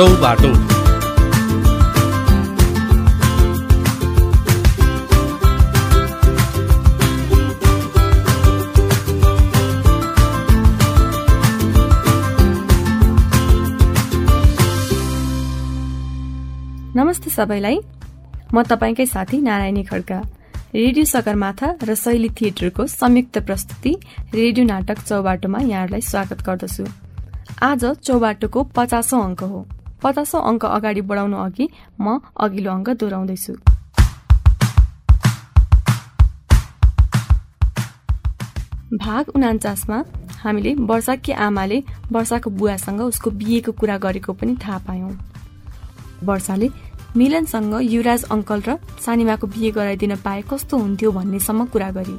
चौबाटो नमस्ते सबैलाई। म तपाईँकै साथी नारायणी खड्का। रेडियो सगरमाथा र शैली थिएटरको संयुक्त प्रस्तुति रेडियो नाटक चौबाटोमा यहाँहरूलाई स्वागत गर्दछु। आज चौबाटोको पचासौँ अङ्क हो। पचासौँ अङ्क अगाडि बढाउनु अघि म अघिल्लो अङ्क दोहोऱ्याउँदैछु। भाग उनान्चासमा हामीले वर्षाकी आमाले वर्षाको बुवासँग उसको बिहेको कुरा गरेको पनि थाहा पायौँ। वर्षाले मिलनसँग युवराज अङ्कल र सानिमाको बिहे गराइदिन पाए कस्तो हुन्थ्यो भन्नेसम्म कुरा गरी।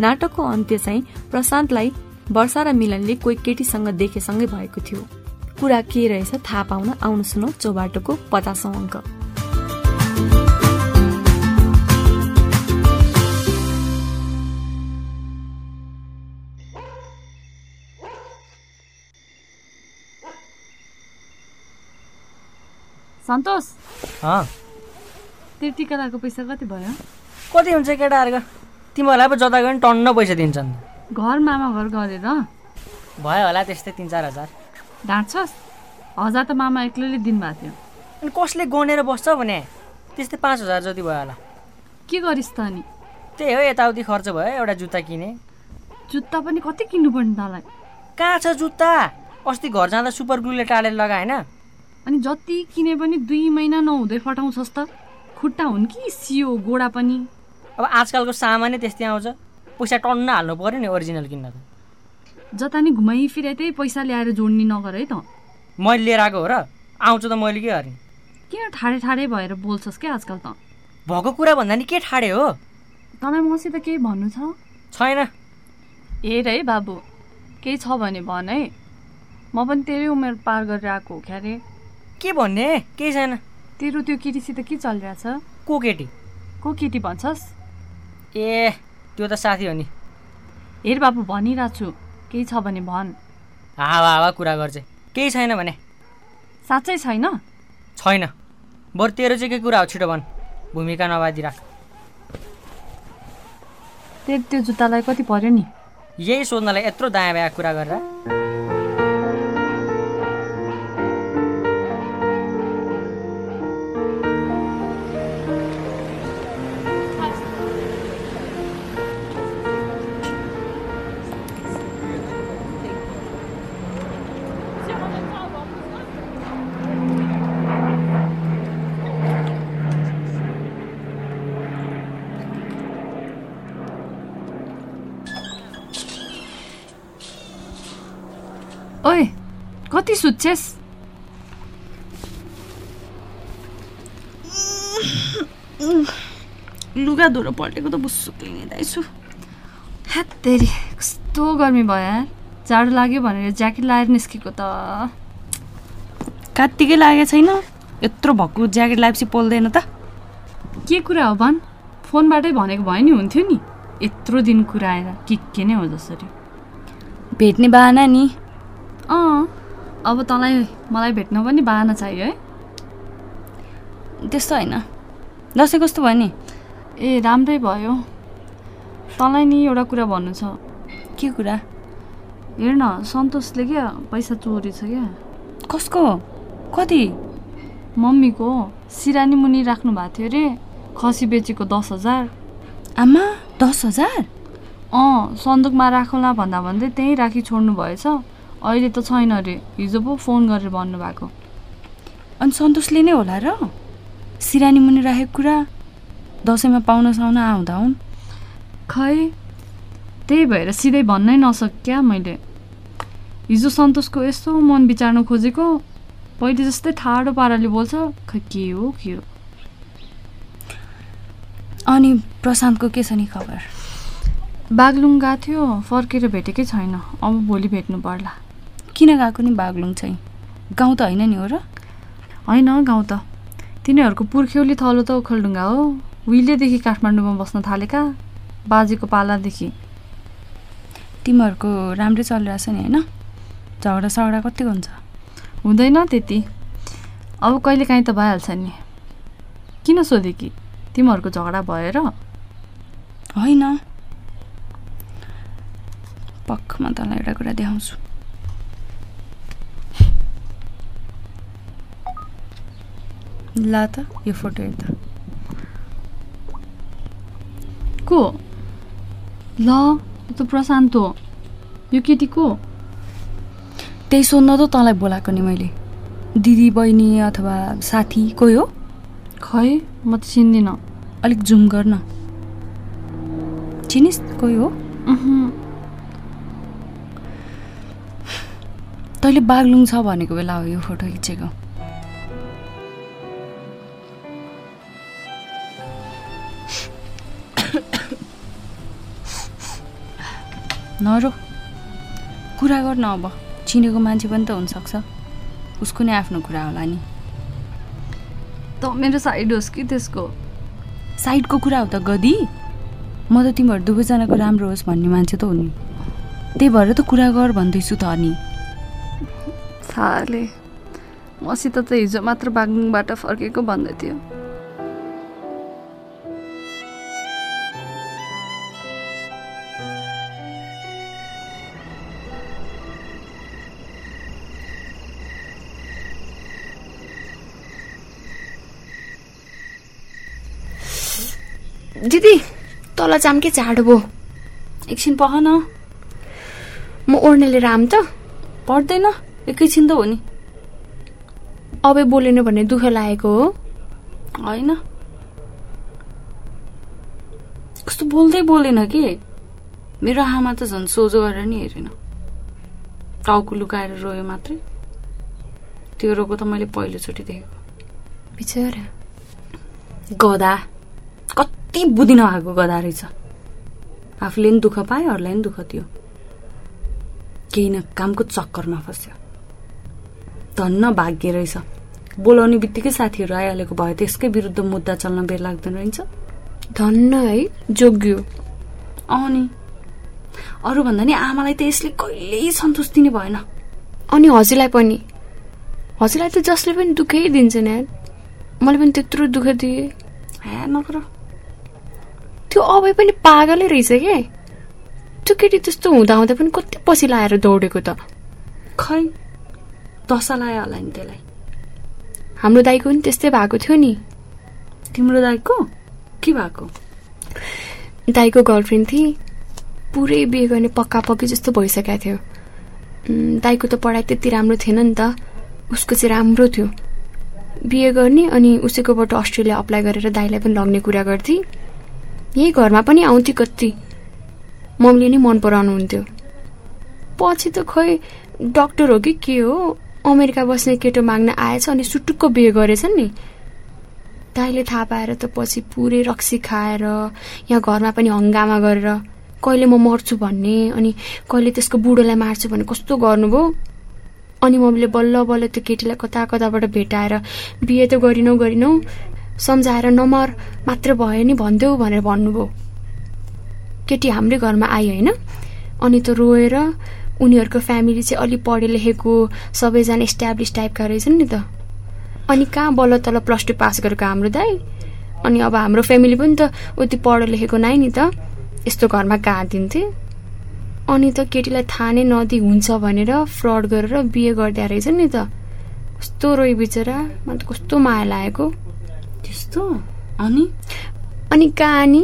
नाटकको अन्त्य चाहिँ प्रशान्तलाई वर्षा र मिलनले कोही केटीसँग देखेसँगै भएको थियो। कुरा के रहेछ थाहा पाउन आउनु सुनौ चौबाटोको पचासौँ अङ्क सन्तोष? त्यो टिका लगाएको पैसा कति भयो? कति हुन्छ केटाहरूको तिमीहरूलाई पो जता गयो भने टन्न पैसा दिन्छन्। घर मामा घर गरेर? भयो होला त्यस्तै तिन चार हजार। ढाँट्छस् हजार त मामा एक्लैले दिनुभएको थियो। अनि कसले गनेर बस्छ भने? त्यस्तै पाँच हजार जति भयो होला। के गरिस् त अनि? त्यही हो यताउति खर्च भयो एउटा जुत्ता किने। जुत्ता पनि कति किन्नुपर्ने तँलाई? कहाँ छ जुत्ता? अस्ति घर जाँदा सुपर ग्लुले टालेर लगाएन अनि जति किने पनि दुई महिना नहुँदै फटाउँछस् त। खुट्टा हुन् कि सियो गोडा पनि। अब आजकलको सामानै त्यस्तै आउँछ। पैसा टन्न हाल्नु पऱ्यो नि ओरिजिनल किन्न त। जता नि घुमाइफिरे त्यही पैसा ल्याएर जोड्ने नगर है त। मैले लिएर आएको हो र? आउँछु त मैले के गरेँ किन ठाडे ठाडे भएर बोल्छस् क्या आजकल त? भएको कुरा भन्दा नि के ठाडे हो? तँलाई मसित केही भन्नु छ? छैन। हेर है बाबु केही छ भने भन है। म पनि तेरै उमेर पार गरेर आएको हो क्या रे। के भन्ने? केही छैन। तेरो त्यो केटीसित के चलिरहेछ? को केटी? को केटी भन्छस्? ए त्यो त साथी हो नि। हेर बाबु भनिरहेको छु केही छ भने भन। हावा हावा कुरा गर्छ। केही छैन भने। साँच्चै छैन? छैन। बरु तेरो चाहिँ के कुरा हो छिटो भन्। भूमिका नबादिराख तेरो त्यो जुत्तालाई कति पर्यो नि? यही सोध्नलाई यत्रो दायाँ बायाँ कुरा गरेर। ओए कति सुत्छेस्? लुगा धुलो पल्टेको त बुस्सुकै हिँड्दैछु हेत्तेरी कस्तो गर्मी भयो यार। जाडो लाग्यो भनेर ज्याकेट लगाएर निस्केको त। कात्तिकै लागेको छैन? यत्रो भक्कु ज्याकेट लगाएपछि पोल्दैन त। के कुरा हो भन्? फोनबाटै भनेको भए नि हुन्थ्यो नि। यत्रो दिन कुरा आएर के के नै हो जसरी। भेट्ने बाहना नि। अँ अब तँलाई मलाई भेट्न पनि बाहना चाहियो है। त्यस्तो होइन। दसैँ कस्तो भयो नि? ए राम्रै भयो। तँलाई नि एउटा कुरा भन्नु छ। के कुरा? हेर न सन्तोषले क्या पैसा चोरी छ क्या। कसको? कति? मम्मीको। सिरानी मुनि राख्नु भएको थियो अरे। खसी बेचेको दस हजार। आमा दस हजार? अँ सन्दुकमा राखौँला भन्दा भन्दै त्यहीँ राखी छोड्नु भएछ। अहिले त छैन अरे। हिजो पो फोन गरेर भन्नुभएको। अनि सन्तोषले नै होला र? सिरानी मुनि राखेको कुरा दसैँमा पाहुना साउना आउँदा हुन्। खै? त्यही भएर सिधै भन्नै नसक्या मैले। हिजो सन्तोषको यस्तो मन विचार्न खोजेको पहिले जस्तै ठाडो पाराले बोल्छ खै के हो के हो? अनि प्रशान्तको के छ नि खबर? बागलुङ गएको थियो फर्केर भेटेकै छैन। अब भोलि भेट्नु पर्ला। किन गएको नि बागलुङ चाहिँ? गाउँ त होइन नि हो र? होइन गाउँ त। तिनीहरूको पुर्ख्यौली थलो त ओखलढुङ्गा हो। उहिलेदेखि काठमाडौँमा बस्न थालेका बाजेको पालादेखि। तिमीहरूको राम्रै चलिरहेछ नि होइन? झगडा सगडा कतिको हुन्छ? हुँदैन त्यति। अब कहिले काहीँ त भइहाल्छ नि। किन सोधे कि तिमीहरूको झगडा भएर होइन। म तँलाई एउटा कुरा देखाउँछु। ल त यो फोटो हेर त को ल यो त प्रशान्त हो यो केटी को त्यही सोध्न त तँलाई बोलाएको नि मैले दिदी बहिनी अथवा साथी कोही हो खै म त चिन्दिनँ अलिक जुम गर्न चिनिस् कोही हो तैँले बागलुङ छ भनेको बेला हो यो फोटो खिचेको नरो। कुरा गर्न अब। चिनेको मान्छे पनि त हुनसक्छ। उसको नै आफ्नो कुरा होला नि। त मेरो साइड होस् कि त्यसको? साइडको कुरा हो त गदी? म त तिमीहरू दुवैजनाको राम्रो होस् भन्ने मान्छे त हो नि। त्यही भएर त कुरा गर भन्दैछु त अनि। साले मसित त हिजो मात्र बागलुङबाट फर्केको भन्दै थियो। दिदी तल जाम के चाँडो भयो एकछिन पख न म ओर्ने लिएर आऊँ त। पर्दैन एकैछिन त हो नि। अबे बोलेन भन्ने दुःख लागेको हो। होइन। कस्तो बोल्दै बोलेन कि? मेरो आमा त झन् सोझो गरेर नि हेरेन। टाउको लुकाएर रोयो मात्रै। त्यो रोको त मैले पहिलोचोटि देखेको। बिचरा। गदा कति बुद्धि नभएको गदा रहेछ। आफूले पनि दुःख पायो अरूलाई पनि दुःख दियो। केही न कामको चक्करमा फस्यो। धन्न भाग्य रहेछ। बोलाउने बित्तिकै साथीहरू आइहालेको भयो। त्यसकै विरुद्ध मुद्दा चल्न बेर लाग्दैन रहेछ। धन्न है जोग्यो। अँ नि। अरूभन्दा नि आमालाई त यसले कहिल्यै सन्तुष्टि नै भएन। अनि हजुरलाई पनि। हजुरलाई त जसले पनि दुःखै दिन्छ नि मैले पनि त्यत्रो दुःख दिएँ। हे नगर। त्यो अबै पनि पागलै रहेछ क्या त्यो केटी त्यस्तो हुँदा हुँदा पनि कति पछि लाएर दौडेको त। खै? दशा लायो होला नि त्यसलाई। हाम्रो दाईको पनि त्यस्तै भएको थियो नि। तिम्रो दाइको के भएको? दाईको गर्लफ्रेन्ड थिए। पुरै बिहे गर्ने पक्का पक्की जस्तो भइसकेको थियो। दाईको त पढाइ त्यति राम्रो थिएन नि त। उसको चाहिँ राम्रो थियो। बिहे गर्ने अनि उसैकोबाट अस्ट्रेलिया अप्लाई गरेर दाईलाई पनि लग्ने कुरा गर्थे। यही घरमा पनि आउँथे कति। मम्मीले नै मन पराउनुहुन्थ्यो। पछि त खै डक्टर हो कि के हो? अमेरिका बस्ने केटो माग्न आएछ अनि सुटुक्क बिहे गरेछ नि। दाइले थाहा पाएर त पछि पुरै रक्सी खाएर यहाँ घरमा पनि हङ्गामा गरेर कहिले म मर्छु भन्ने अनि कहिले त्यसको बुढोलाई मार्छु भन्ने कस्तो गर्नुभयो अनि मम्मीले बल्ल बल्ल त्यो केटीलाई कता कताबाट भेटाएर बिहे त गरिनौ गरिनौ। सम्झाएर नमर मात्र भयो नि भनिदेऊ भनेर भन्नुभयो। केटी हाम्रै घरमा आयो होइन? अनि त रोएर उनीहरूको फ्यामिली चाहिँ अलि पढे लेखेको सबैजना इस्ट्याब्लिस टाइपका रहेछन् नि त। अनि कहाँ बल्ल तल प्लस टू पास गरेको हाम्रो दाइ अनि अब हाम्रो फ्यामिली पनि त उति पढ लेखेको नै नि त। यस्तो घरमा कहाँ दिन्थे? अनि त केटीलाई थाहा नै नदी हुन्छ भनेर फ्रड गरेर बिहे गरिदिए रहेछ नि त। कस्तो रोइ बिचरा मलाई त कस्तो माया लागेको। त्यस्तो? अनि? अनि कहाँ नि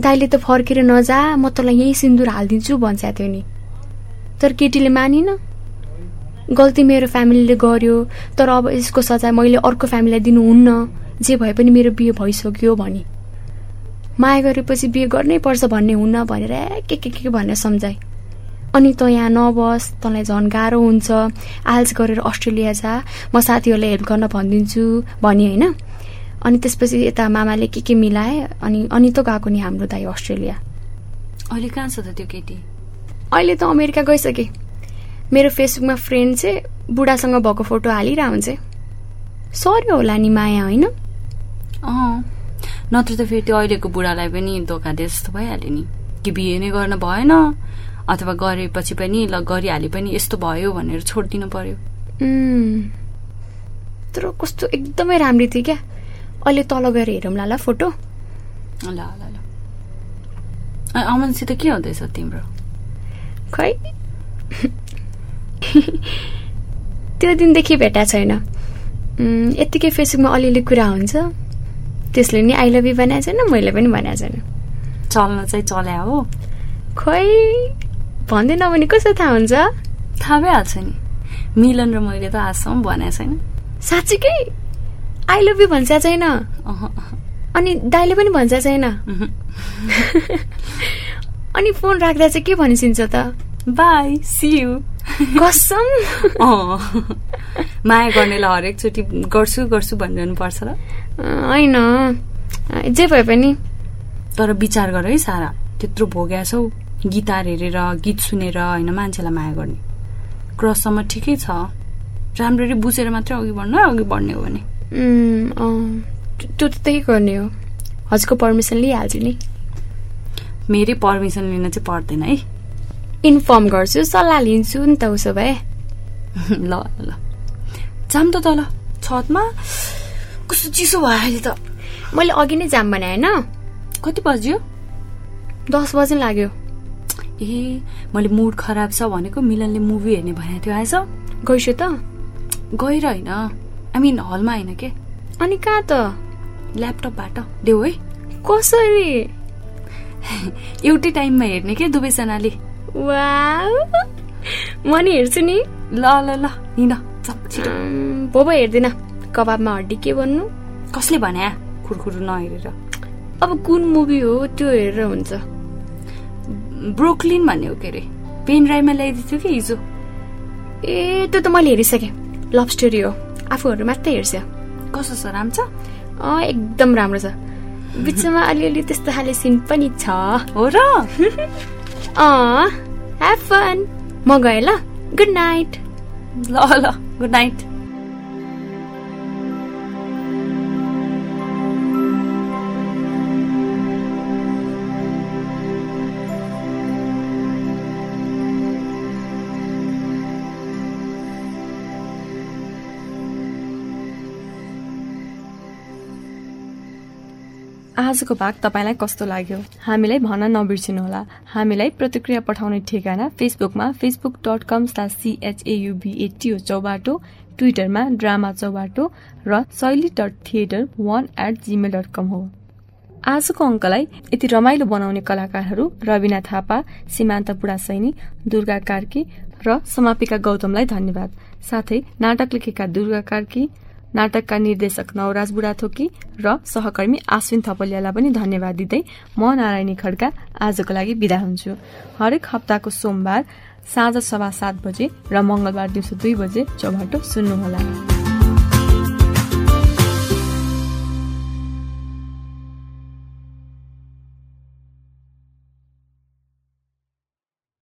दाइले त फर्केर नजा म तँलाई यही सिन्दुर हालिदिन्छु भन्छ थियो नि। तर केटीले मानिन। गल्ती मेरो फ्यामिलीले गर्यो तर अब यसको सजाय मैले अर्को फ्यामिलीलाई दिनुहुन्न जे भए पनि मेरो बिहे भइसक्यो भनी। माया गरेपछि बिहे गर्नै पर्छ भन्ने हुन्न भनेर के के के भनेर सम्झाए। अनि त यहाँ नबस तँलाई झन् गाह्रो हुन्छ आल्स गरेर अस्ट्रेलिया जा म साथीहरूलाई हेल्प गर्न भनिदिन्छु भनी होइन। अनि त्यसपछि यता मामाले के के मिलाए अनि अनि त गएको नि हाम्रो दाइ अस्ट्रेलिया। अहिले कहाँ छ त त्यो केटी? अहिले त अमेरिका गइसके। मेरो फेसबुकमा फ्रेन्ड चाहिँ बुढासँग भएको फोटो हालिरह हुन्छ सर्यो होला नि माया होइन? अँ नत्र त फेरि त्यो अहिलेको बुढालाई पनि धोका दिए जस्तो भइहाल्यो नि। कि बिहे नै गर्न भएन अथवा गरेपछि पनि ल गरिहाले पनि यस्तो भयो भनेर छोडिदिनु पर्यो। यत्रो कस्तो एकदमै राम्री थियो क्या। अहिले तल गएर हेरौँला ल फोटो। ल ल ल। अमनसित के हुँदैछ तिम्रो? खै? त्यो दिनदेखि भेटा छैन। यत्तिकै फेसबुकमा अलिअलि कुरा हुन्छ। त्यसले नि आई लभ यु भनेको छैन मैले पनि भनेको छैन। चल्न चाहिँ चल्या हो। खै? भन्दैन भने कसो थाहा हुन्छ? थाहा भइहाल्छ नि। मिलन र मैले त आजसम्म भनेको छैन। साँच्चीकै? आई लभ यु भन्छ छैन। अनि दाइले पनि भन्छ छैन। अनि फोन राख्दा चाहिँ के भनिसिन्छ त? बाई सी यु कसम। माया गर्नेलाई हरेकचोटि गर्छु गर्छु भनिरहनु पर्छ र होइन। जे भए पनि। तर विचार गर है सारा। त्यत्रो भोग्या छौ। गिटार हेरेर गीत सुनेर होइन मान्छेलाई माया गर्ने। क्रससम्म ठिकै छ। राम्ररी बुझेर मात्रै अघि बढ्नु है, अघि बढ्ने हो भने। त्यो त त्यही गर्ने हो। हजुरको पर्मिसन लिइहाल्छु नि। मेरै पर्मिसन लिन चाहिँ पर्दैन है। इन्फर्म गर्छु सल्लाह लिन्छु नि त उसो भए। ल ल जाम त तल छतमा? कस्तो चिसो भयो अहिले त। मैले अघि नै जाम भने होइन। कति बज्यो? दस बजी लाग्यो। ए मैले मुड खराब छ भनेको मिलनले मुभी हेर्ने भनेको थियो आएछ। गइसु त। गएर होइन आई मिन हलमा होइन के? अनि कहाँ त? ल्यापटपबाट देऊ है। कसरी? एउटै टाइममा हेर्ने के दुवैजनाले? म नि हेर्छु नि। ल ल ल हिँड। भो भो हेर्दिन। कबाबमा हड्डी के भन्नु कसले भन्या खुरखुरु नहेरेर। अब कुन मुभी हो त्यो हेरेर हुन्छ। ब्रोकलिन भन्ने हो के अरे? पेन ड्राइभमा ल्याइदिएको थियो कि हिजो? ए त्यो त मैले हेरिसकेँ। लभ स्टोरी हो। आफूहरू मात्रै हेर्छ। कस्तो छ राम्रो छ? अँ एकदम राम्रो छ। बिचमा अलिअलि त्यस्तो खाले सिन पनि छ। हो र? अँ ह्याभ फन म गएँ ल। गुड नाइट ल ल गुड नाइट आजको भाग तपाईँलाई कस्तो लाग्यो? हामीलाई भन्न नबिर्सिनुहोला। हामीलाई प्रतिक्रिया पठाउने ठेगाना फेसबुकमा फेसबुक डट कम सिएचएयुबिएटिओ चौबाटो ट्विटरमा ड्रामा चौबाटो र Shaili dot theatre one at Gmail dot com हो। आजको अङ्कलाई यति रमाइलो बनाउने कलाकारहरू रविना थापा सीमान्त बुढासैनी दुर्गा कार्की र समापिका गौतमलाई धन्यवाद। साथै नाटक लेखेका दुर्गा कार्की नाटकका निर्देशक नवराज बुढाथोकी र सहकर्मी आश्विन थपलियालाई पनि धन्यवाद दिँदै म नारायणी खड्का आजको लागि बिदा हुन्छु। हरेक हप्ताको सोमबार साँझ सभा सात बजे र मंगलबार दिउँसो दुई बजे चौबाटो सुन्नुहोला।